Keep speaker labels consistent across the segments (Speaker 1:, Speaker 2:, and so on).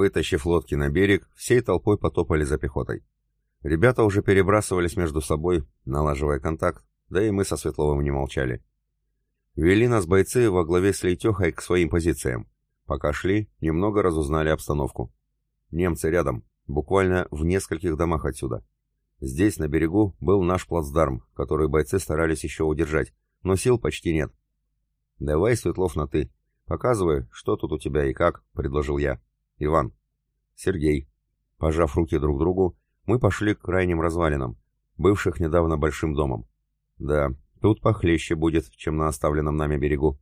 Speaker 1: Вытащив лодки на берег, всей толпой потопали за пехотой. Ребята уже перебрасывались между собой, налаживая контакт, да и мы со Светловым не молчали. Вели нас бойцы во главе с Лейтехой к своим позициям. Пока шли, немного разузнали обстановку. Немцы рядом, буквально в нескольких домах отсюда. Здесь, на берегу, был наш плацдарм, который бойцы старались еще удержать, но сил почти нет. «Давай, Светлов, на «ты». Показывай, что тут у тебя и как», — предложил я. «Иван». «Сергей». Пожав руки друг другу, мы пошли к крайним развалинам, бывших недавно большим домом. Да, тут похлеще будет, чем на оставленном нами берегу.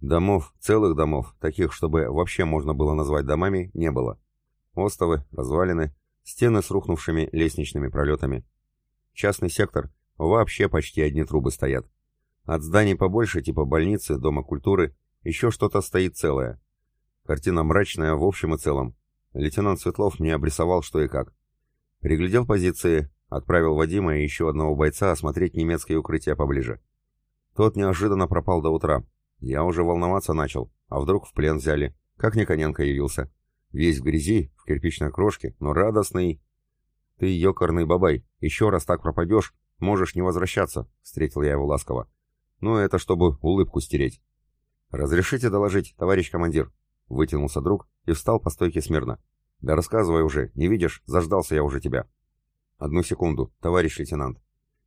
Speaker 1: Домов, целых домов, таких, чтобы вообще можно было назвать домами, не было. Остовы, развалины, стены с рухнувшими лестничными пролетами. Частный сектор, вообще почти одни трубы стоят. От зданий побольше, типа больницы, дома культуры, еще что-то стоит целое. Картина мрачная в общем и целом. Лейтенант Светлов мне обрисовал, что и как. Приглядел позиции, отправил Вадима и еще одного бойца осмотреть немецкие укрытия поближе. Тот неожиданно пропал до утра. Я уже волноваться начал, а вдруг в плен взяли, как Никоненко явился. Весь в грязи, в кирпичной крошке, но радостный. «Ты, ёкарный бабай, еще раз так пропадешь, можешь не возвращаться», — встретил я его ласково. «Ну, это чтобы улыбку стереть». «Разрешите доложить, товарищ командир?» Вытянулся друг и встал по стойке смирно. «Да рассказывай уже, не видишь, заждался я уже тебя». «Одну секунду, товарищ лейтенант».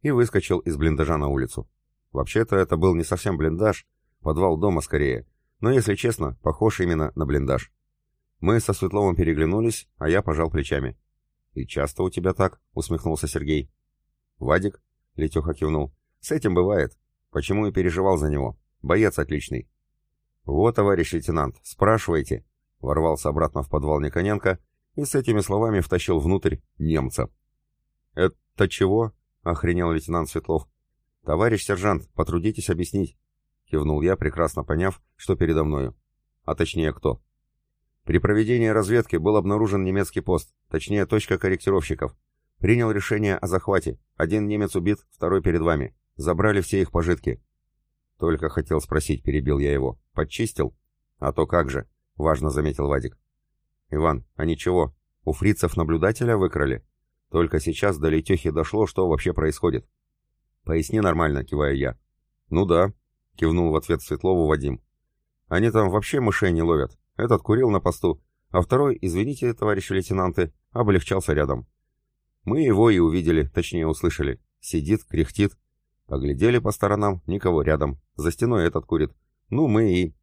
Speaker 1: И выскочил из блиндажа на улицу. Вообще-то это был не совсем блиндаж, подвал дома скорее, но, если честно, похож именно на блиндаж. Мы со Светловым переглянулись, а я пожал плечами. «И часто у тебя так?» — усмехнулся Сергей. «Вадик?» — Летеха кивнул. «С этим бывает. Почему и переживал за него. Боец отличный. «Вот, товарищ лейтенант, спрашивайте», — ворвался обратно в подвал Никоненко и с этими словами втащил внутрь немца. «Это чего?» — охренел лейтенант Светлов. «Товарищ сержант, потрудитесь объяснить», — кивнул я, прекрасно поняв, что передо мною. А точнее, кто. При проведении разведки был обнаружен немецкий пост, точнее, точка корректировщиков. Принял решение о захвате. Один немец убит, второй перед вами. Забрали все их пожитки. Только хотел спросить, перебил я его. Подчистил? А то как же, важно заметил Вадик. Иван, а ничего, у фрицев наблюдателя выкрали. Только сейчас до Летехи дошло, что вообще происходит. Поясни нормально, киваю я. Ну да, кивнул в ответ Светлову Вадим. Они там вообще мышей не ловят. Этот курил на посту, а второй, извините, товарищи лейтенанты, облегчался рядом. Мы его и увидели, точнее услышали. Сидит, кряхтит, Поглядели по сторонам, никого рядом. За стеной этот курит. Ну, мы и...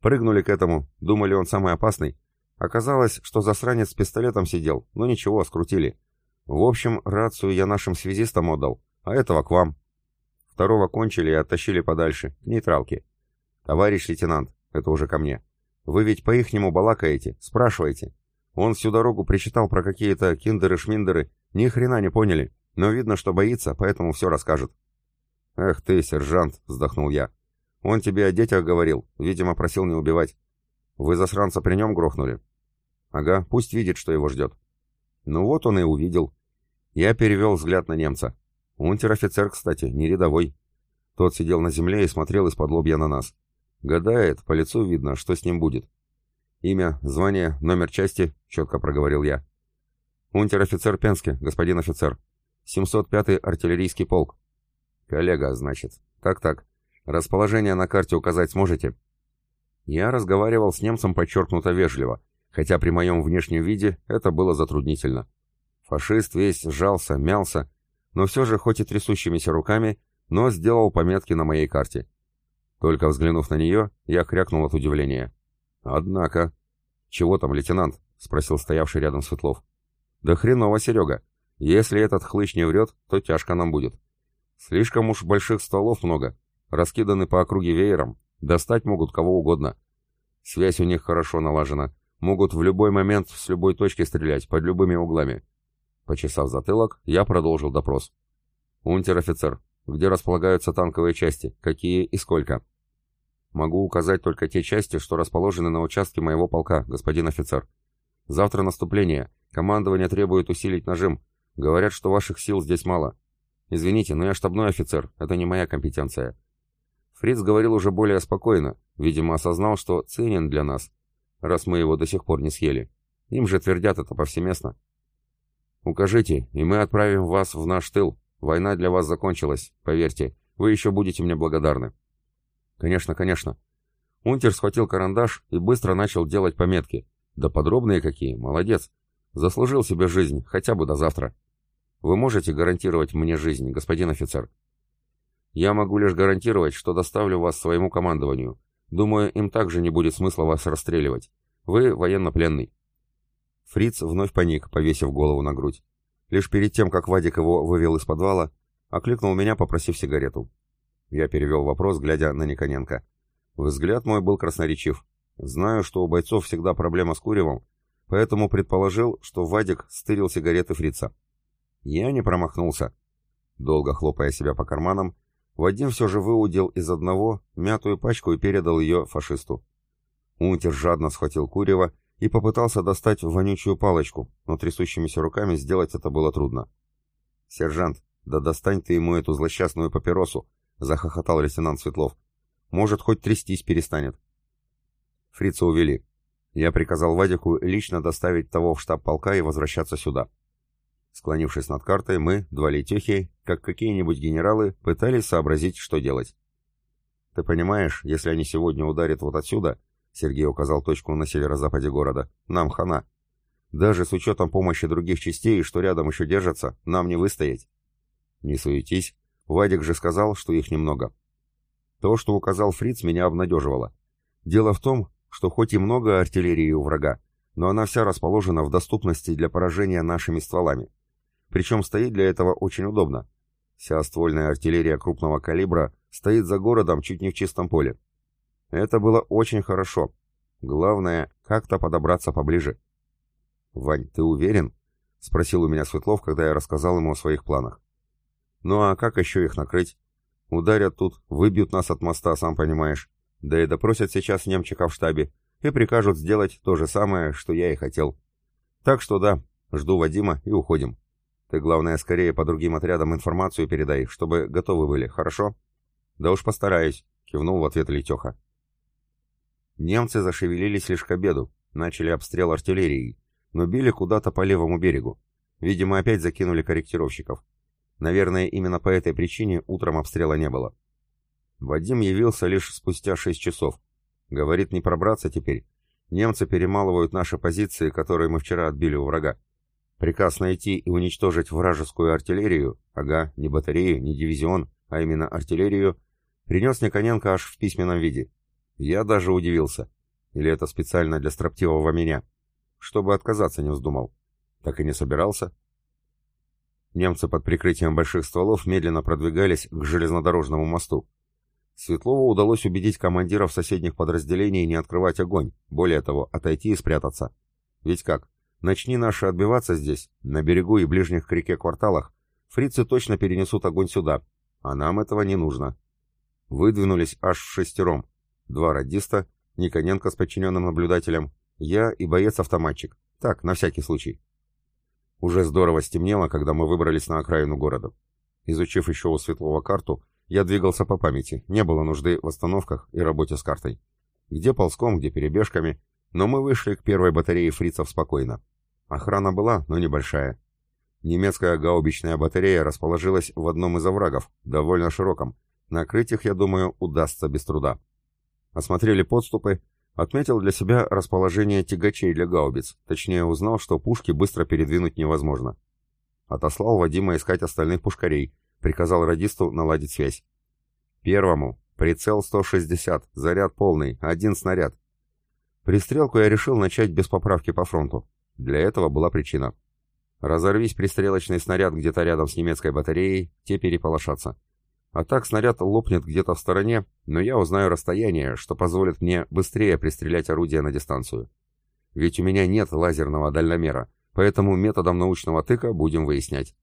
Speaker 1: Прыгнули к этому, думали, он самый опасный. Оказалось, что засранец с пистолетом сидел, но ничего, скрутили. В общем, рацию я нашим связистам отдал, а этого к вам. Второго кончили и оттащили подальше, к нейтралке. Товарищ лейтенант, это уже ко мне. Вы ведь по-ихнему балакаете, спрашиваете. Он всю дорогу причитал про какие-то киндеры-шминдеры, ни хрена не поняли, но видно, что боится, поэтому все расскажет. «Эх ты, сержант!» — вздохнул я. «Он тебе о детях говорил, видимо, просил не убивать. Вы засранца при нем грохнули?» «Ага, пусть видит, что его ждет». Ну вот он и увидел. Я перевел взгляд на немца. Унтер-офицер, кстати, не рядовой. Тот сидел на земле и смотрел из-под лобья на нас. Гадает, по лицу видно, что с ним будет. «Имя, звание, номер части», — четко проговорил я. «Унтер-офицер Пенски, господин офицер. 705-й артиллерийский полк. «Коллега, значит. Так-так. Расположение на карте указать сможете?» Я разговаривал с немцем подчеркнуто вежливо, хотя при моем внешнем виде это было затруднительно. Фашист весь сжался, мялся, но все же, хоть и трясущимися руками, но сделал пометки на моей карте. Только взглянув на нее, я крякнул от удивления. «Однако...» «Чего там, лейтенант?» — спросил стоявший рядом Светлов. «Да хреново, Серега. Если этот хлыщ не врет, то тяжко нам будет. Слишком уж больших стволов много, раскиданы по округе веером, достать могут кого угодно. Связь у них хорошо налажена, могут в любой момент с любой точки стрелять, под любыми углами. Почесав затылок, я продолжил допрос. «Унтер-офицер, где располагаются танковые части, какие и сколько?» «Могу указать только те части, что расположены на участке моего полка, господин офицер. Завтра наступление, командование требует усилить нажим. Говорят, что ваших сил здесь мало. «Извините, но я штабной офицер, это не моя компетенция». Фриц говорил уже более спокойно, видимо, осознал, что ценен для нас, раз мы его до сих пор не съели. Им же твердят это повсеместно. Укажите, и мы отправим вас в наш тыл. Война для вас закончилась, поверьте. Вы еще будете мне благодарны. Конечно, конечно. Унтер схватил карандаш и быстро начал делать пометки. Да подробные какие, молодец. Заслужил себе жизнь, хотя бы до завтра. Вы можете гарантировать мне жизнь, господин офицер? Я могу лишь гарантировать, что доставлю вас своему командованию. Думаю, им также не будет смысла вас расстреливать. Вы военнопленный. Фриц вновь паник, повесив голову на грудь. Лишь перед тем, как Вадик его вывел из подвала, окликнул меня, попросив сигарету. Я перевел вопрос, глядя на Никоненко. Взгляд мой был красноречив. Знаю, что у бойцов всегда проблема с куревом, поэтому предположил, что Вадик стырил сигареты фрица. Я не промахнулся. Долго хлопая себя по карманам, Вадим все же выудил из одного мятую пачку и передал ее фашисту. Унтер жадно схватил курево и попытался достать вонючую палочку, но трясущимися руками сделать это было трудно. «Сержант, да достань ты ему эту злосчастную папиросу!» — захохотал лейтенант Светлов. «Может, хоть трястись перестанет». Фрица увели. Я приказал Вадику лично доставить того в штаб полка и возвращаться сюда. Склонившись над картой, мы, два летехи, как какие-нибудь генералы, пытались сообразить, что делать. «Ты понимаешь, если они сегодня ударят вот отсюда», Сергей указал точку на северо-западе города, «нам хана. Даже с учетом помощи других частей, что рядом еще держатся, нам не выстоять». «Не суетись, Вадик же сказал, что их немного». То, что указал Фриц, меня обнадеживало. Дело в том, что хоть и много артиллерии у врага, но она вся расположена в доступности для поражения нашими стволами. Причем стоит для этого очень удобно. Вся ствольная артиллерия крупного калибра стоит за городом чуть не в чистом поле. Это было очень хорошо. Главное, как-то подобраться поближе. «Вань, ты уверен?» — спросил у меня Светлов, когда я рассказал ему о своих планах. «Ну а как еще их накрыть? Ударят тут, выбьют нас от моста, сам понимаешь. Да и допросят сейчас немчика в штабе и прикажут сделать то же самое, что я и хотел. Так что да, жду Вадима и уходим». Ты, главное, скорее по другим отрядам информацию передай, чтобы готовы были, хорошо? Да уж постараюсь, кивнул в ответ Летеха. Немцы зашевелились лишь к обеду, начали обстрел артиллерией, но били куда-то по левому берегу. Видимо, опять закинули корректировщиков. Наверное, именно по этой причине утром обстрела не было. Вадим явился лишь спустя шесть часов. Говорит, не пробраться теперь. Немцы перемалывают наши позиции, которые мы вчера отбили у врага. Приказ найти и уничтожить вражескую артиллерию, ага, не батарею, не дивизион, а именно артиллерию, принес Никоненко аж в письменном виде. Я даже удивился. Или это специально для строптивого меня? Чтобы отказаться не вздумал. Так и не собирался. Немцы под прикрытием больших стволов медленно продвигались к железнодорожному мосту. Светлову удалось убедить командиров соседних подразделений не открывать огонь, более того, отойти и спрятаться. Ведь как? Начни наши отбиваться здесь, на берегу и ближних к реке кварталах, фрицы точно перенесут огонь сюда, а нам этого не нужно. Выдвинулись аж шестером. Два радиста, Никоненко с подчиненным наблюдателем, я и боец-автоматчик. Так, на всякий случай. Уже здорово стемнело, когда мы выбрались на окраину города. Изучив еще у Светлого карту, я двигался по памяти, не было нужды в остановках и работе с картой. Где ползком, где перебежками, но мы вышли к первой батарее фрицев спокойно. Охрана была, но небольшая. Немецкая гаубичная батарея расположилась в одном из оврагов, довольно широком. Накрыть их, я думаю, удастся без труда. Осмотрели подступы, отметил для себя расположение тягачей для гаубиц, точнее узнал, что пушки быстро передвинуть невозможно. Отослал Вадима искать остальных пушкарей, приказал радисту наладить связь. Первому, прицел 160, заряд полный, один снаряд. Пристрелку я решил начать без поправки по фронту. Для этого была причина. Разорвись пристрелочный снаряд где-то рядом с немецкой батареей, те переполошатся. А так снаряд лопнет где-то в стороне, но я узнаю расстояние, что позволит мне быстрее пристрелять орудие на дистанцию. Ведь у меня нет лазерного дальномера, поэтому методом научного тыка будем выяснять.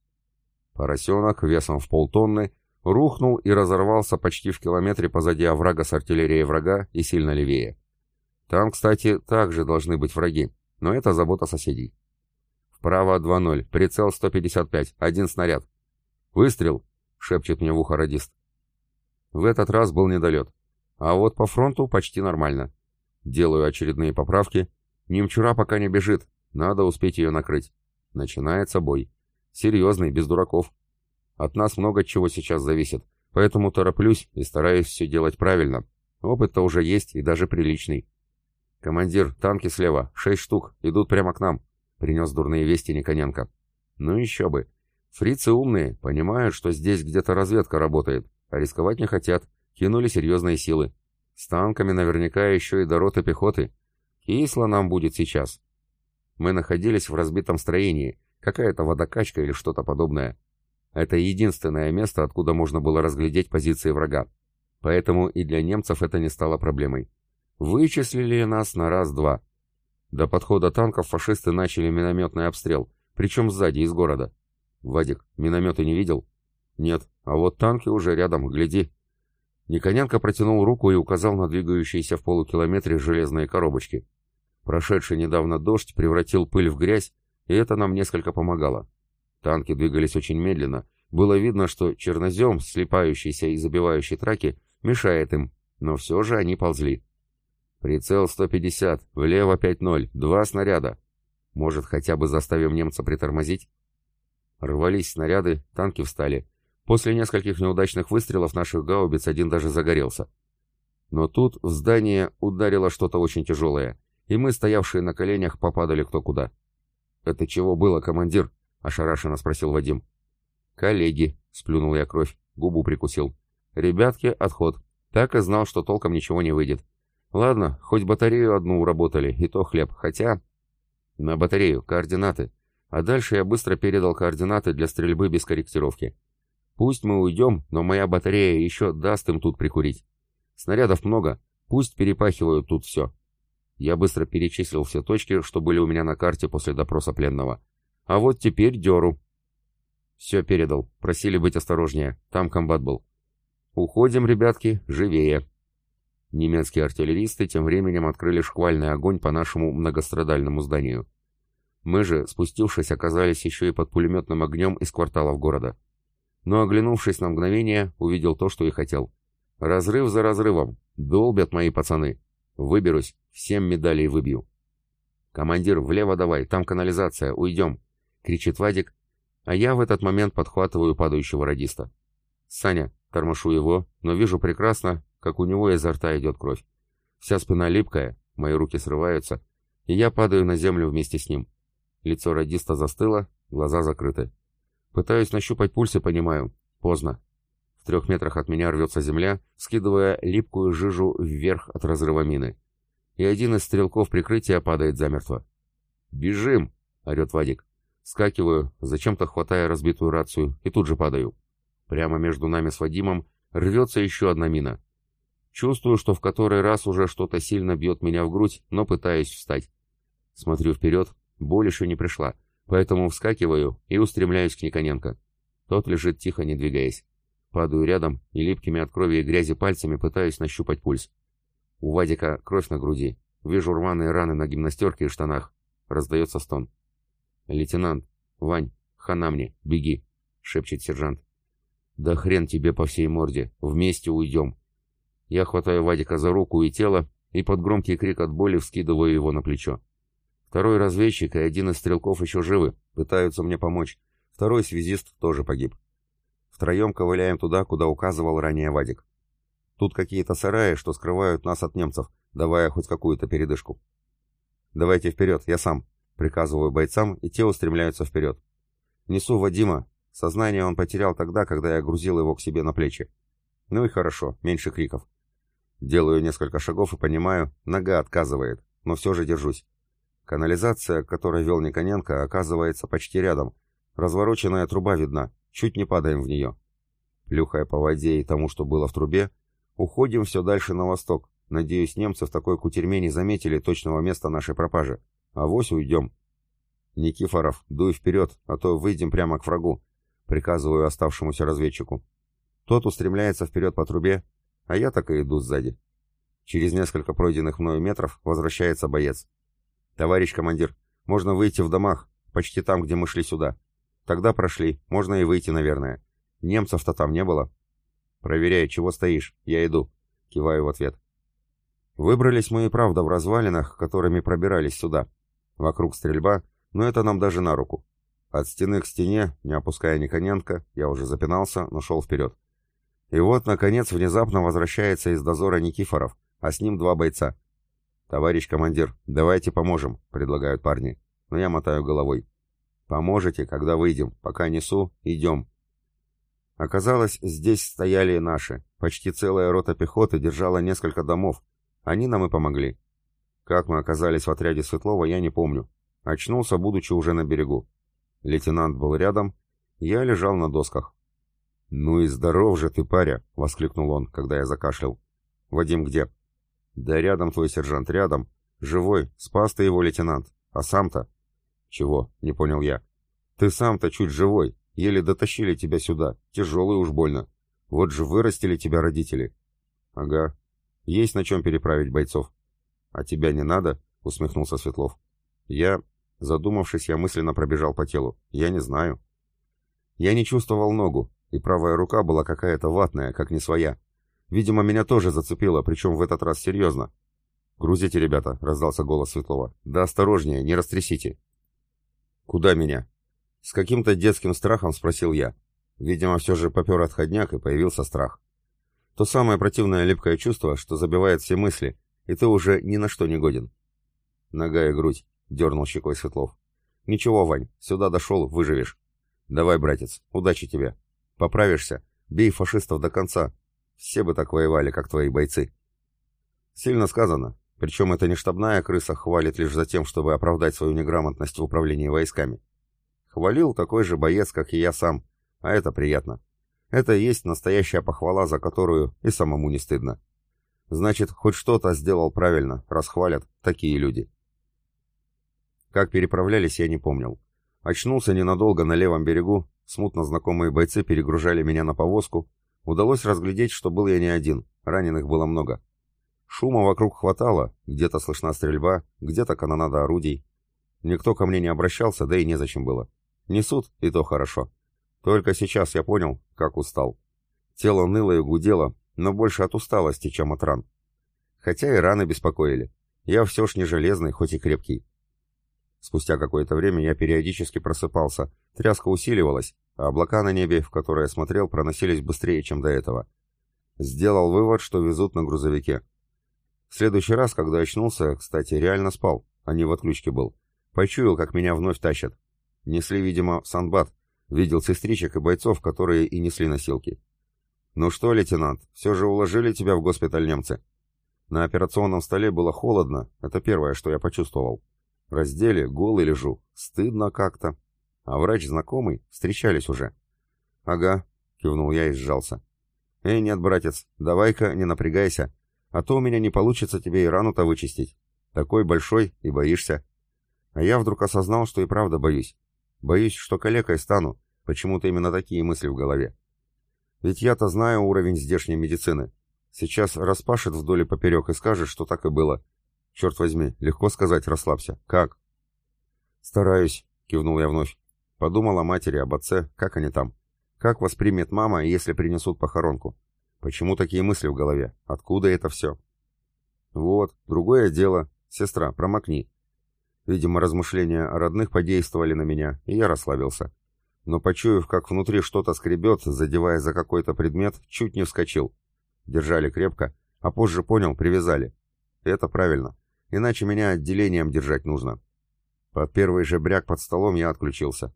Speaker 1: Поросенок весом в полтонны рухнул и разорвался почти в километре позади оврага с артиллерией врага и сильно левее. Там, кстати, также должны быть враги, но это забота соседей. Вправо 2-0, прицел 155, один снаряд. Выстрел, шепчет мне в ухо радист. В этот раз был недолет. А вот по фронту почти нормально. Делаю очередные поправки. Немчура пока не бежит, Надо успеть ее накрыть. Начинается бой. Серьезный, без дураков. От нас много чего сейчас зависит, поэтому тороплюсь и стараюсь все делать правильно. Опыт-то уже есть и даже приличный. «Командир, танки слева, шесть штук, идут прямо к нам», — принес дурные вести Никоненко. «Ну еще бы. Фрицы умные, понимают, что здесь где-то разведка работает, а рисковать не хотят, кинули серьезные силы. С танками наверняка еще и до роты пехоты. Кисло нам будет сейчас. Мы находились в разбитом строении, какая-то водокачка или что-то подобное. Это единственное место, откуда можно было разглядеть позиции врага. Поэтому и для немцев это не стало проблемой. Вычислили нас на раз-два. До подхода танков фашисты начали минометный обстрел, причем сзади, из города. Вадик, минометы не видел? Нет, а вот танки уже рядом, гляди. Никоненко протянул руку и указал на двигающиеся в полукилометре железные коробочки. Прошедший недавно дождь превратил пыль в грязь, и это нам несколько помогало. Танки двигались очень медленно. Было видно, что чернозем, слепающийся и забивающий траки, мешает им, но все же они ползли. Прицел 150, влево 5-0, два снаряда. Может, хотя бы заставим немца притормозить? Рвались снаряды, танки встали. После нескольких неудачных выстрелов наших гаубиц один даже загорелся. Но тут в здание ударило что-то очень тяжелое, и мы, стоявшие на коленях, попадали кто куда. «Это чего было, командир?» — ошарашенно спросил Вадим. «Коллеги», — сплюнул я кровь, губу прикусил. «Ребятки, отход. Так и знал, что толком ничего не выйдет. Ладно, хоть батарею одну уработали, и то хлеб, хотя...» «На батарею, координаты. А дальше я быстро передал координаты для стрельбы без корректировки. Пусть мы уйдем, но моя батарея еще даст им тут прикурить. Снарядов много, пусть перепахивают тут все. Я быстро перечислил все точки, что были у меня на карте после допроса пленного. А вот теперь деру. Все передал, просили быть осторожнее, там комбат был. Уходим, ребятки, живее. Немецкие артиллеристы тем временем открыли шквальный огонь по нашему многострадальному зданию. Мы же, спустившись, оказались еще и под пулеметным огнем из кварталов города но, оглянувшись на мгновение, увидел то, что и хотел. Разрыв за разрывом. Долбят мои пацаны. Выберусь, всем медалей выбью. «Командир, влево давай, там канализация, уйдем!» — кричит Вадик, а я в этот момент подхватываю падающего радиста. «Саня!» — тормошу его, но вижу прекрасно, как у него изо рта идет кровь. Вся спина липкая, мои руки срываются, и я падаю на землю вместе с ним. Лицо радиста застыло, глаза закрыты. Пытаюсь нащупать пульс и понимаю. Поздно. В трех метрах от меня рвется земля, скидывая липкую жижу вверх от разрыва мины. И один из стрелков прикрытия падает замертво. «Бежим!» — орет Вадик. Скакиваю, зачем-то хватая разбитую рацию, и тут же падаю. Прямо между нами с Вадимом рвется еще одна мина. Чувствую, что в который раз уже что-то сильно бьет меня в грудь, но пытаюсь встать. Смотрю вперед, боль еще не пришла. Поэтому вскакиваю и устремляюсь к Никоненко. Тот лежит тихо, не двигаясь. Падаю рядом и липкими от крови и грязи пальцами пытаюсь нащупать пульс. У Вадика кровь на груди. Вижу рваные раны на гимнастерке и штанах. Раздается стон. «Лейтенант! Вань! Хана мне! Беги!» — шепчет сержант. «Да хрен тебе по всей морде! Вместе уйдем!» Я хватаю Вадика за руку и тело и под громкий крик от боли вскидываю его на плечо. Второй разведчик и один из стрелков еще живы, пытаются мне помочь. Второй связист тоже погиб. Втроем ковыляем туда, куда указывал ранее Вадик. Тут какие-то сараи, что скрывают нас от немцев, давая хоть какую-то передышку. «Давайте вперед, я сам», — приказываю бойцам, и те устремляются вперед. Несу Вадима. Сознание он потерял тогда, когда я грузил его к себе на плечи. Ну и хорошо, меньше криков. Делаю несколько шагов и понимаю, нога отказывает, но все же держусь. Канализация, к вел Никоненко, оказывается почти рядом. Развороченная труба видна, чуть не падаем в нее. Плюхая по воде и тому, что было в трубе, уходим все дальше на восток. Надеюсь, немцы в такой кутерьме не заметили точного места нашей пропажи. А вось уйдем. Никифоров, дуй вперед, а то выйдем прямо к врагу. Приказываю оставшемуся разведчику. Тот устремляется вперед по трубе, а я так и иду сзади. Через несколько пройденных мною метров возвращается боец. «Товарищ командир, можно выйти в домах, почти там, где мы шли сюда. Тогда прошли, можно и выйти, наверное. Немцев-то там не было». «Проверяй, чего стоишь, я иду», — киваю в ответ. Выбрались мы и правда в развалинах, которыми пробирались сюда. Вокруг стрельба, но это нам даже на руку. От стены к стене, не опуская Никоненко, я уже запинался, но шел вперед. И вот, наконец, внезапно возвращается из дозора Никифоров, а с ним два бойца. «Товарищ командир, давайте поможем», — предлагают парни. Но я мотаю головой. «Поможете, когда выйдем. Пока несу, идем». Оказалось, здесь стояли наши. Почти целая рота пехоты держала несколько домов. Они нам и помогли. Как мы оказались в отряде Светлова, я не помню. Очнулся, будучи уже на берегу. Лейтенант был рядом, я лежал на досках. «Ну и здоров же ты, паря!» — воскликнул он, когда я закашлял. «Вадим где?» «Да рядом твой сержант, рядом. Живой, спас ты его, лейтенант. А сам-то?» «Чего?» — не понял я. «Ты сам-то чуть живой. Еле дотащили тебя сюда. Тяжелый уж больно. Вот же вырастили тебя родители». «Ага. Есть на чем переправить бойцов». «А тебя не надо?» — усмехнулся Светлов. «Я...» Задумавшись, я мысленно пробежал по телу. «Я не знаю». Я не чувствовал ногу, и правая рука была какая-то ватная, как не своя. Видимо, меня тоже зацепило, причем в этот раз серьезно. «Грузите, ребята», — раздался голос Светлова. «Да осторожнее, не растрясите». «Куда меня?» С каким-то детским страхом спросил я. Видимо, все же попер отходняк, и появился страх. То самое противное липкое чувство, что забивает все мысли, и ты уже ни на что не годен. Нога и грудь, — дернул щекой Светлов. Ничего, Вань, сюда дошел, выживешь. Давай, братец, удачи тебе. Поправишься, бей фашистов до конца. Все бы так воевали, как твои бойцы. Сильно сказано, причем это не штабная крыса хвалит лишь за тем, чтобы оправдать свою неграмотность в управлении войсками. Хвалил такой же боец, как и я сам, а это приятно. Это есть настоящая похвала, за которую и самому не стыдно. Значит, хоть что-то сделал правильно, расхвалят такие люди. Как переправлялись, я не помнил. Очнулся ненадолго на левом берегу, смутно знакомые бойцы перегружали меня на повозку. Удалось разглядеть, что был я не один, раненых было много. Шума вокруг хватало, где-то слышна стрельба, где-то канонада орудий. Никто ко мне не обращался, да и незачем было. Несут, и то хорошо. Только сейчас я понял, как устал. Тело ныло и гудело, но больше от усталости, чем от ран. Хотя и раны беспокоили. Я все ж не железный, хоть и крепкий. Спустя какое-то время я периодически просыпался, тряска усиливалась, а облака на небе, в которые я смотрел, проносились быстрее, чем до этого. Сделал вывод, что везут на грузовике. В следующий раз, когда очнулся, кстати, реально спал, а не в отключке был. Почуял, как меня вновь тащат. Несли, видимо, Санбат. Видел сестричек и бойцов, которые и несли носилки. «Ну что, лейтенант, все же уложили тебя в госпиталь немцы?» На операционном столе было холодно, это первое, что я почувствовал. Раздели, голый лежу, стыдно как-то. А врач знакомый, встречались уже. «Ага», — кивнул я и сжался. «Эй, нет, братец, давай-ка не напрягайся, а то у меня не получится тебе и рану-то вычистить. Такой большой и боишься». А я вдруг осознал, что и правда боюсь. Боюсь, что калекой стану. Почему-то именно такие мысли в голове. Ведь я-то знаю уровень здешней медицины. Сейчас распашет вдоль и поперек и скажет, что так и было. Черт возьми, легко сказать, расслабься. Как? Стараюсь, кивнул я вновь. Подумал о матери, об отце, как они там. Как воспримет мама, если принесут похоронку? Почему такие мысли в голове? Откуда это все? Вот, другое дело. Сестра, промокни. Видимо, размышления о родных подействовали на меня, и я расслабился. Но почуяв, как внутри что-то скребет, задевая за какой-то предмет, чуть не вскочил. Держали крепко, а позже понял, привязали. Это правильно, иначе меня отделением держать нужно. Под первый же бряк под столом я отключился.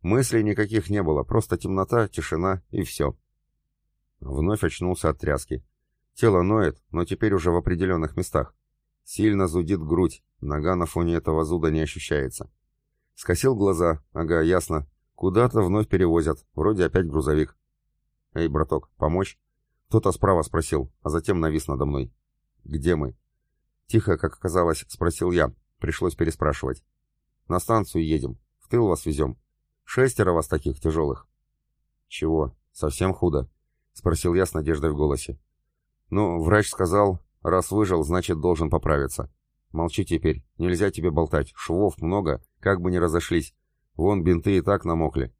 Speaker 1: Мыслей никаких не было, просто темнота, тишина и все. Вновь очнулся от тряски. Тело ноет, но теперь уже в определенных местах. Сильно зудит грудь, нога на фоне этого зуда не ощущается. Скосил глаза, ага, ясно. Куда-то вновь перевозят, вроде опять грузовик. «Эй, браток, помочь?» Кто-то справа спросил, а затем навис надо мной. «Где мы?» Тихо, как оказалось, спросил я. Пришлось переспрашивать. «На станцию едем. В тыл вас везем. Шестеро вас таких тяжелых». «Чего? Совсем худо?» — спросил я с надеждой в голосе. «Ну, врач сказал, Раз выжил, значит, должен поправиться. Молчи теперь, нельзя тебе болтать. Швов много, как бы ни разошлись. Вон бинты и так намокли.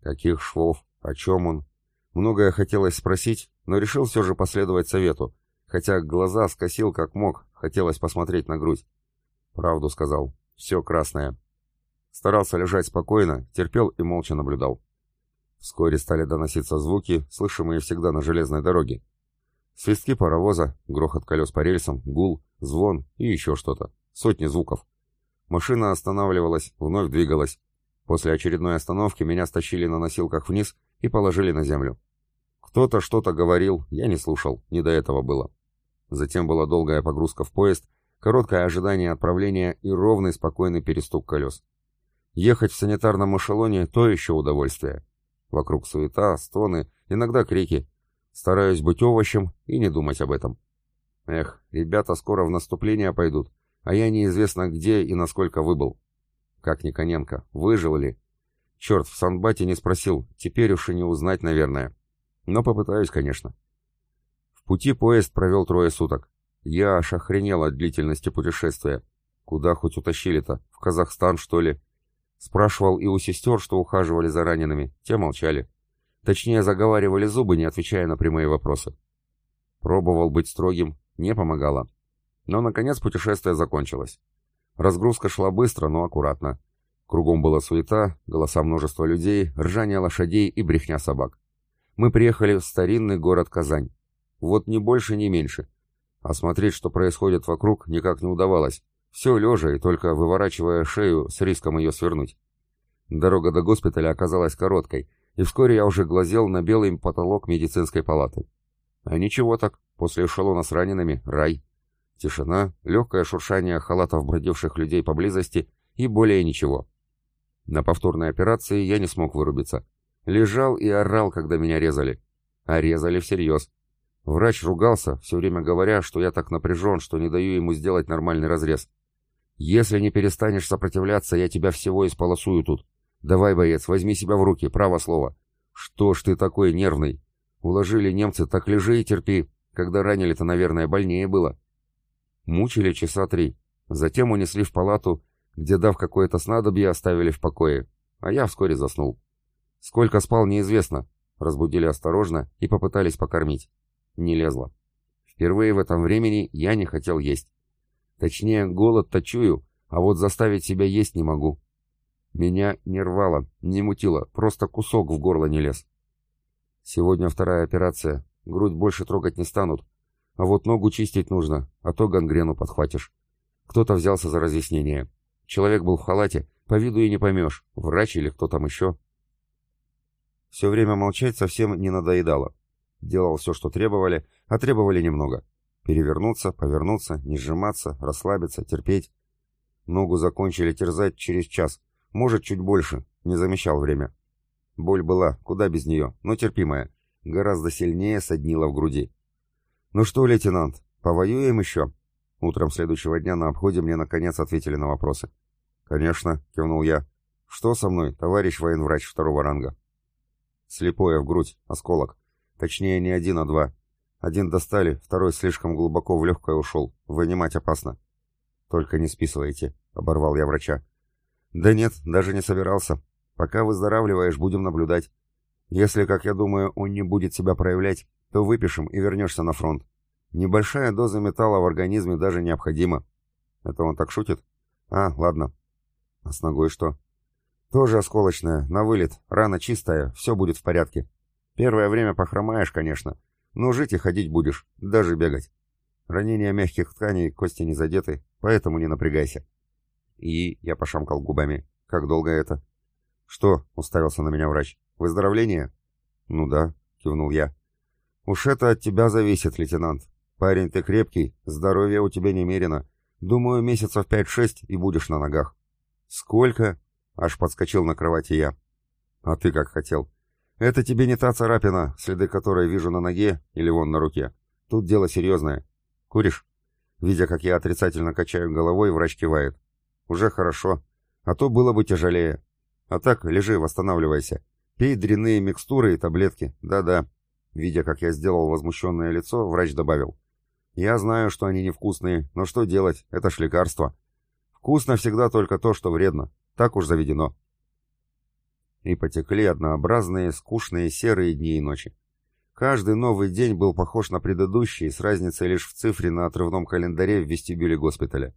Speaker 1: Каких швов? О чем он? Многое хотелось спросить, но решил все же последовать совету, хотя глаза скосил как мог, хотелось посмотреть на грудь. Правду сказал. Все красное. Старался лежать спокойно, терпел и молча наблюдал. Вскоре стали доноситься звуки, слышимые всегда на железной дороге. Свистки паровоза, грохот колес по рельсам, гул, звон и еще что-то. Сотни звуков. Машина останавливалась, вновь двигалась. После очередной остановки меня стащили на носилках вниз и положили на землю. Кто-то что-то говорил, я не слушал, не до этого было. Затем была долгая погрузка в поезд, короткое ожидание отправления и ровный спокойный перестук колес. Ехать в санитарном эшелоне — то еще удовольствие. Вокруг суета, стоны, иногда крики. Стараюсь быть овощем и не думать об этом. Эх, ребята скоро в наступление пойдут, а я неизвестно где и насколько выбыл. Как Никоненко, выжил ли? Черт, в Санбате не спросил, теперь уж и не узнать, наверное. Но попытаюсь, конечно. Пути поезд провел трое суток. Я аж охренел от длительности путешествия. Куда хоть утащили-то? В Казахстан, что ли? Спрашивал и у сестер, что ухаживали за ранеными. Те молчали. Точнее, заговаривали зубы, не отвечая на прямые вопросы. Пробовал быть строгим, не помогало. Но, наконец, путешествие закончилось. Разгрузка шла быстро, но аккуратно. Кругом была суета, голоса множества людей, ржание лошадей и брехня собак. Мы приехали в старинный город Казань. Вот ни больше, ни меньше. А смотреть, что происходит вокруг, никак не удавалось. Все лежа и только выворачивая шею с риском ее свернуть. Дорога до госпиталя оказалась короткой, и вскоре я уже глазел на белый потолок медицинской палаты. А ничего так, после эшелона с ранеными — рай. Тишина, легкое шуршание халатов бродивших людей поблизости и более ничего. На повторной операции я не смог вырубиться. Лежал и орал, когда меня резали. А резали всерьез. Врач ругался, все время говоря, что я так напряжен, что не даю ему сделать нормальный разрез. Если не перестанешь сопротивляться, я тебя всего исполосую тут. Давай, боец, возьми себя в руки, право слово. Что ж ты такой нервный? Уложили немцы, так лежи и терпи. Когда ранили-то, наверное, больнее было. Мучили часа три. Затем унесли в палату, где, дав какое-то снадобье, оставили в покое. А я вскоре заснул. Сколько спал, неизвестно. Разбудили осторожно и попытались покормить. Не лезло. Впервые в этом времени я не хотел есть. Точнее, голод-то чую, а вот заставить себя есть не могу. Меня не рвало, не мутило, просто кусок в горло не лез. Сегодня вторая операция, грудь больше трогать не станут, а вот ногу чистить нужно, а то гангрену подхватишь. Кто-то взялся за разъяснение. Человек был в халате, по виду и не поймешь, врач или кто там еще. Все время молчать совсем не надоедало. Делал все, что требовали, а требовали немного. Перевернуться, повернуться, не сжиматься, расслабиться, терпеть. Ногу закончили терзать через час, может, чуть больше, не замечал время. Боль была, куда без нее, но терпимая. Гораздо сильнее соднила в груди. «Ну что, лейтенант, повоюем еще?» Утром следующего дня на обходе мне наконец ответили на вопросы. «Конечно», — кивнул я. «Что со мной, товарищ военврач второго ранга?» «Слепое в грудь, осколок. Точнее, не один, а два. Один достали, второй слишком глубоко в легкое ушел. Вынимать опасно. Только не списывайте, оборвал я врача. Да нет, даже не собирался. Пока выздоравливаешь, будем наблюдать. Если, как я думаю, он не будет себя проявлять, то выпишем и вернешься на фронт. Небольшая доза металла в организме даже необходима. Это он так шутит? А, ладно. А с ногой что? Тоже осколочная, на вылет, рана чистая, все будет в порядке. Первое время похромаешь, конечно, но жить и ходить будешь, даже бегать. Ранения мягких тканей, кости не задеты, поэтому не напрягайся. И я пошамкал губами. Как долго это? Что? Уставился на меня врач. Выздоровление? Ну да, кивнул я. Уж это от тебя зависит, лейтенант. Парень ты крепкий, здоровье у тебя немерено. Думаю, месяцев пять-шесть и будешь на ногах. Сколько? Аж подскочил на кровати я. А ты как хотел. Это тебе не та царапина, следы которой вижу на ноге или вон на руке. Тут дело серьезное. Куришь? Видя, как я отрицательно качаю головой, врач кивает. Уже хорошо. А то было бы тяжелее. А так, лежи, восстанавливайся. Пей дрянные микстуры и таблетки. Да-да. Видя, как я сделал возмущенное лицо, врач добавил. Я знаю, что они невкусные, но что делать, это ж лекарство. Вкусно всегда только то, что вредно. Так уж заведено и потекли однообразные, скучные серые дни и ночи. Каждый новый день был похож на предыдущий, с разницей лишь в цифре на отрывном календаре в вестибюле госпиталя.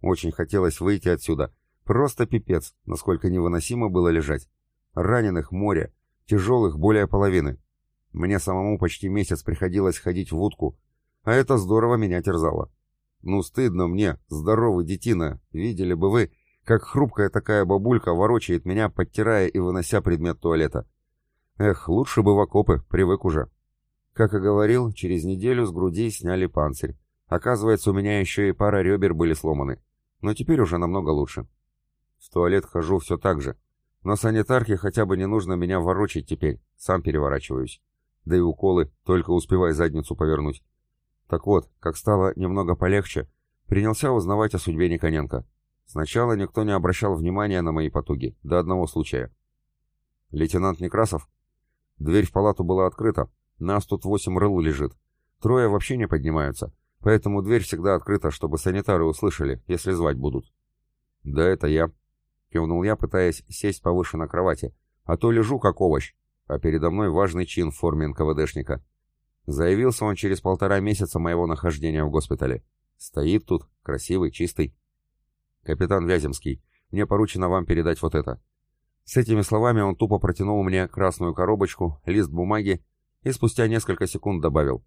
Speaker 1: Очень хотелось выйти отсюда. Просто пипец, насколько невыносимо было лежать. Раненых море, тяжелых более половины. Мне самому почти месяц приходилось ходить в утку, а это здорово меня терзало. Ну, стыдно мне, здоровый детина, видели бы вы, как хрупкая такая бабулька ворочает меня, подтирая и вынося предмет туалета. Эх, лучше бы в окопы, привык уже. Как и говорил, через неделю с груди сняли панцирь. Оказывается, у меня еще и пара ребер были сломаны. Но теперь уже намного лучше. В туалет хожу все так же. Но санитарке хотя бы не нужно меня ворочать теперь, сам переворачиваюсь. Да и уколы, только успевай задницу повернуть. Так вот, как стало немного полегче, принялся узнавать о судьбе Никоненко. Сначала никто не обращал внимания на мои потуги, до одного случая. Лейтенант Некрасов? Дверь в палату была открыта, нас тут восемь рыл лежит. Трое вообще не поднимаются, поэтому дверь всегда открыта, чтобы санитары услышали, если звать будут. «Да это я», — кивнул я, пытаясь сесть повыше на кровати, а то лежу как овощ, а передо мной важный чин в форме НКВДшника. Заявился он через полтора месяца моего нахождения в госпитале. Стоит тут, красивый, чистый. Капитан Вяземский, мне поручено вам передать вот это. С этими словами он тупо протянул мне красную коробочку, лист бумаги и спустя несколько секунд добавил.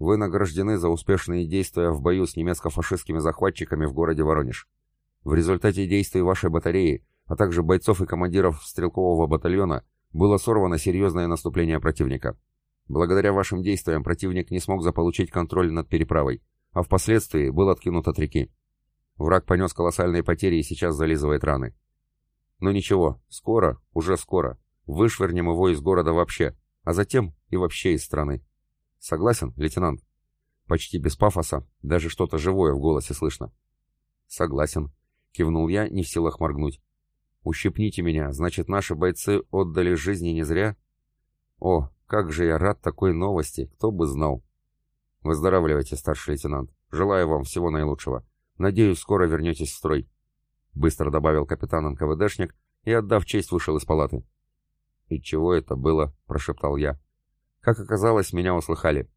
Speaker 1: Вы награждены за успешные действия в бою с немецко-фашистскими захватчиками в городе Воронеж. В результате действий вашей батареи, а также бойцов и командиров стрелкового батальона, было сорвано серьезное наступление противника. Благодаря вашим действиям противник не смог заполучить контроль над переправой, а впоследствии был откинут от реки. Враг понес колоссальные потери и сейчас зализывает раны. Но ничего, скоро, уже скоро, вышвырнем его из города вообще, а затем и вообще из страны. Согласен, лейтенант? Почти без пафоса, даже что-то живое в голосе слышно. Согласен, кивнул я, не в силах моргнуть. Ущипните меня, значит, наши бойцы отдали жизни не зря? О, как же я рад такой новости, кто бы знал. Выздоравливайте, старший лейтенант. Желаю вам всего наилучшего. Надеюсь, скоро вернетесь в строй. Быстро добавил капитан НКВДшник и, отдав честь, вышел из палаты. «И чего это было?» — прошептал я. Как оказалось, меня услыхали.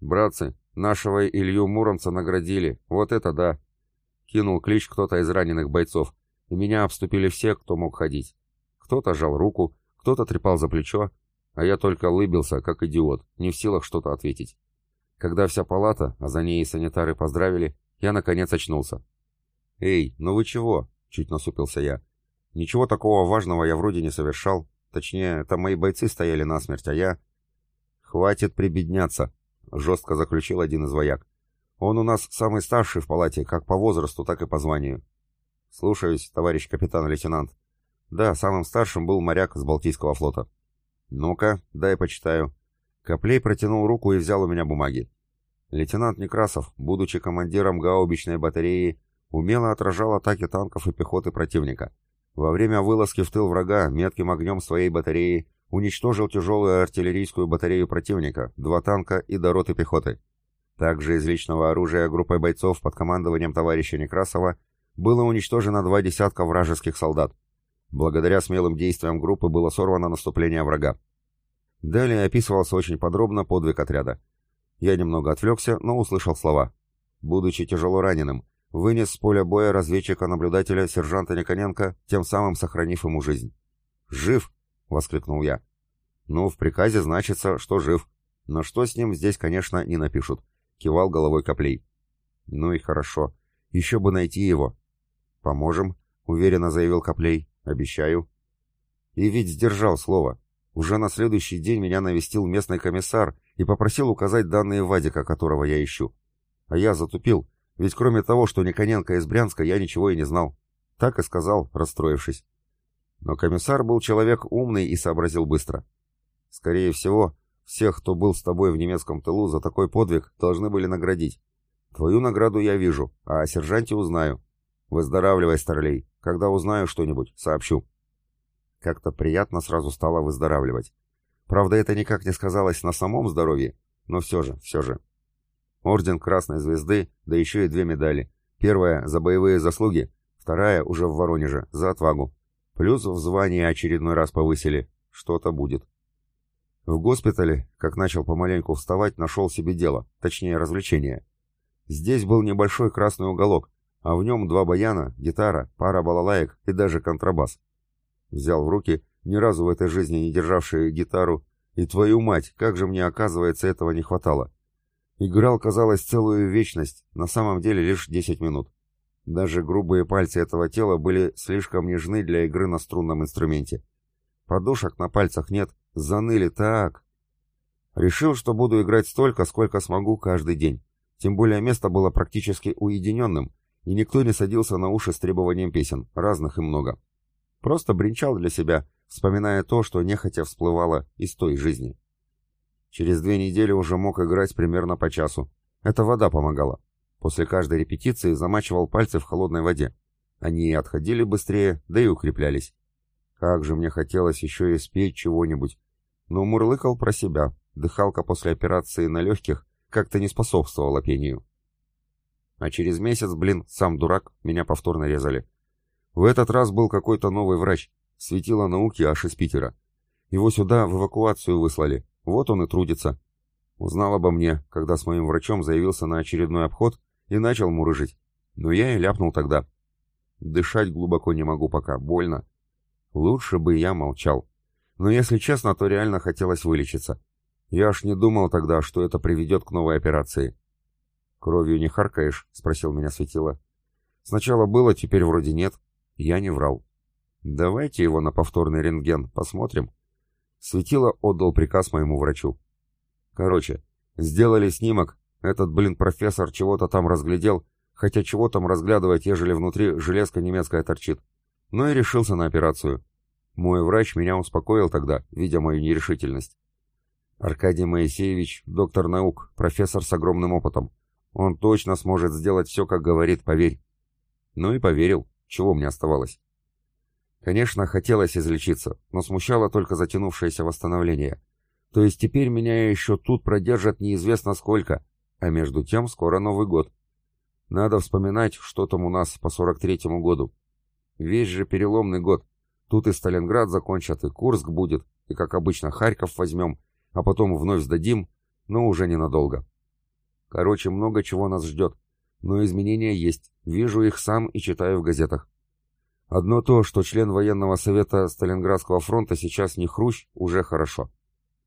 Speaker 1: «Братцы, нашего Илью Муромца наградили. Вот это да!» Кинул клич кто-то из раненых бойцов, и меня обступили все, кто мог ходить. Кто-то жал руку, кто-то трепал за плечо, а я только улыбился, как идиот, не в силах что-то ответить. Когда вся палата, а за ней и санитары поздравили, я наконец очнулся. «Эй, ну вы чего?» — чуть насупился я. «Ничего такого важного я вроде не совершал. Точнее, там мои бойцы стояли насмерть, а я...» «Хватит прибедняться», — жестко заключил один из вояк. «Он у нас самый старший в палате, как по возрасту, так и по званию». «Слушаюсь, товарищ капитан-лейтенант». «Да, самым старшим был моряк с Балтийского флота». «Ну-ка, дай почитаю». Коплей протянул руку и взял у меня бумаги. Лейтенант Некрасов, будучи командиром гаубичной батареи, умело отражал атаки танков и пехоты противника. Во время вылазки в тыл врага метким огнем своей батареи уничтожил тяжелую артиллерийскую батарею противника, два танка и до пехоты. Также из личного оружия группой бойцов под командованием товарища Некрасова было уничтожено два десятка вражеских солдат. Благодаря смелым действиям группы было сорвано наступление врага. Далее описывался очень подробно подвиг отряда. Я немного отвлекся, но услышал слова. Будучи тяжело раненым, вынес с поля боя разведчика-наблюдателя сержанта Никоненко, тем самым сохранив ему жизнь. «Жив!» — воскликнул я. «Ну, в приказе значится, что жив. Но что с ним здесь, конечно, не напишут», — кивал головой Коплей. «Ну и хорошо. Еще бы найти его». «Поможем», — уверенно заявил Коплей. Обещаю. И ведь сдержал слово. Уже на следующий день меня навестил местный комиссар и попросил указать данные Вадика, которого я ищу. А я затупил, ведь кроме того, что Никоненко из Брянска, я ничего и не знал. Так и сказал, расстроившись. Но комиссар был человек умный и сообразил быстро. Скорее всего, всех, кто был с тобой в немецком тылу, за такой подвиг должны были наградить. Твою награду я вижу, а о сержанте узнаю. Выздоравливай, старлей. Когда узнаю что-нибудь, сообщу. Как-то приятно сразу стало выздоравливать. Правда, это никак не сказалось на самом здоровье, но все же, все же. Орден Красной Звезды, да еще и две медали. Первая за боевые заслуги, вторая уже в Воронеже, за отвагу. Плюс в звании очередной раз повысили. Что-то будет. В госпитале, как начал помаленьку вставать, нашел себе дело, точнее развлечение. Здесь был небольшой красный уголок, а в нем два баяна, гитара, пара балалаек и даже контрабас. Взял в руки, ни разу в этой жизни не державшие гитару, и твою мать, как же мне, оказывается, этого не хватало. Играл, казалось, целую вечность, на самом деле лишь 10 минут. Даже грубые пальцы этого тела были слишком нежны для игры на струнном инструменте. Подушек на пальцах нет, заныли так. Решил, что буду играть столько, сколько смогу каждый день. Тем более место было практически уединенным, и никто не садился на уши с требованием песен, разных и много. Просто бренчал для себя, вспоминая то, что нехотя всплывало из той жизни. Через две недели уже мог играть примерно по часу. Это вода помогала. После каждой репетиции замачивал пальцы в холодной воде. Они отходили быстрее, да и укреплялись. Как же мне хотелось еще и спеть чего-нибудь. Но мурлыкал про себя. Дыхалка после операции на легких как-то не способствовала пению. А через месяц, блин, сам дурак, меня повторно резали. В этот раз был какой-то новый врач, светило науки аж из Питера. Его сюда в эвакуацию выслали. Вот он и трудится. Узнал обо мне, когда с моим врачом заявился на очередной обход и начал мурыжить. Но я и ляпнул тогда. Дышать глубоко не могу пока, больно. Лучше бы я молчал. Но если честно, то реально хотелось вылечиться. Я аж не думал тогда, что это приведет к новой операции. «Кровью не харкаешь?» — спросил меня Светило. «Сначала было, теперь вроде нет». Я не врал. «Давайте его на повторный рентген, посмотрим». Светило отдал приказ моему врачу. Короче, сделали снимок, этот, блин, профессор чего-то там разглядел, хотя чего там разглядывать, ежели внутри железка немецкая торчит. Но и решился на операцию. Мой врач меня успокоил тогда, видя мою нерешительность. Аркадий Моисеевич, доктор наук, профессор с огромным опытом. Он точно сможет сделать все, как говорит, поверь. Ну и поверил, чего мне оставалось. Конечно, хотелось излечиться, но смущало только затянувшееся восстановление. То есть теперь меня еще тут продержат неизвестно сколько, а между тем скоро Новый год. Надо вспоминать, что там у нас по 43-му году. Весь же переломный год. Тут и Сталинград закончат, и Курск будет, и, как обычно, Харьков возьмем, а потом вновь сдадим, но уже ненадолго. Короче, много чего нас ждет. Но изменения есть, вижу их сам и читаю в газетах. Одно то, что член военного совета Сталинградского фронта сейчас не хрущ, уже хорошо.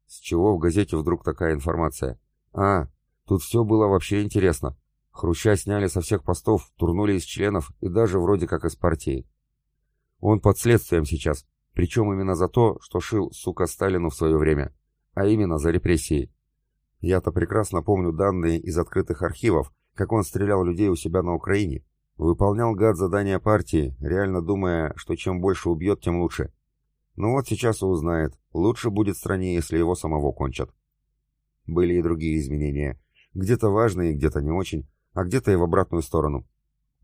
Speaker 1: С чего в газете вдруг такая информация? А, тут все было вообще интересно. Хруща сняли со всех постов, турнули из членов и даже вроде как из партии. Он под следствием сейчас, причем именно за то, что шил, сука, Сталину в свое время, а именно за репрессии. Я-то прекрасно помню данные из открытых архивов, как он стрелял людей у себя на Украине, Выполнял гад задания партии, реально думая, что чем больше убьет, тем лучше. Ну вот сейчас и узнает, лучше будет стране, если его самого кончат. Были и другие изменения. Где-то важные, где-то не очень, а где-то и в обратную сторону.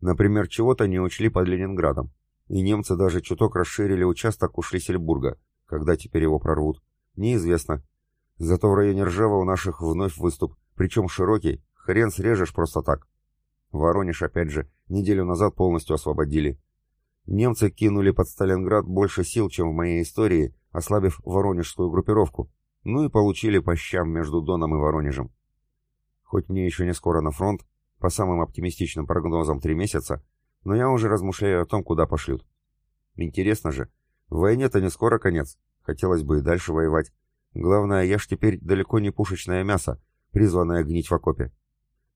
Speaker 1: Например, чего-то не учли под Ленинградом. И немцы даже чуток расширили участок у Шлиссельбурга. Когда теперь его прорвут? Неизвестно. Зато в районе Ржева у наших вновь выступ, причем широкий, хрен срежешь просто так. Воронеж, опять же, неделю назад полностью освободили. Немцы кинули под Сталинград больше сил, чем в моей истории, ослабив воронежскую группировку, ну и получили по щам между Доном и Воронежем. Хоть мне еще не скоро на фронт, по самым оптимистичным прогнозам три месяца, но я уже размышляю о том, куда пошлют. Интересно же, в войне-то не скоро конец, хотелось бы и дальше воевать. Главное, я ж теперь далеко не пушечное мясо, призванное гнить в окопе.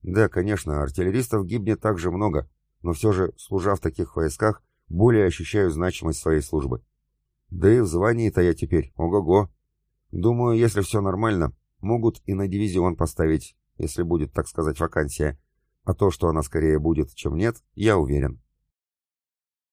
Speaker 1: Да, конечно, артиллеристов гибнет также много, но все же, служа в таких войсках, более ощущаю значимость своей службы. Да и в звании-то я теперь, ого-го. Думаю, если все нормально, могут и на дивизион поставить, если будет, так сказать, вакансия. А то, что она скорее будет, чем нет, я уверен.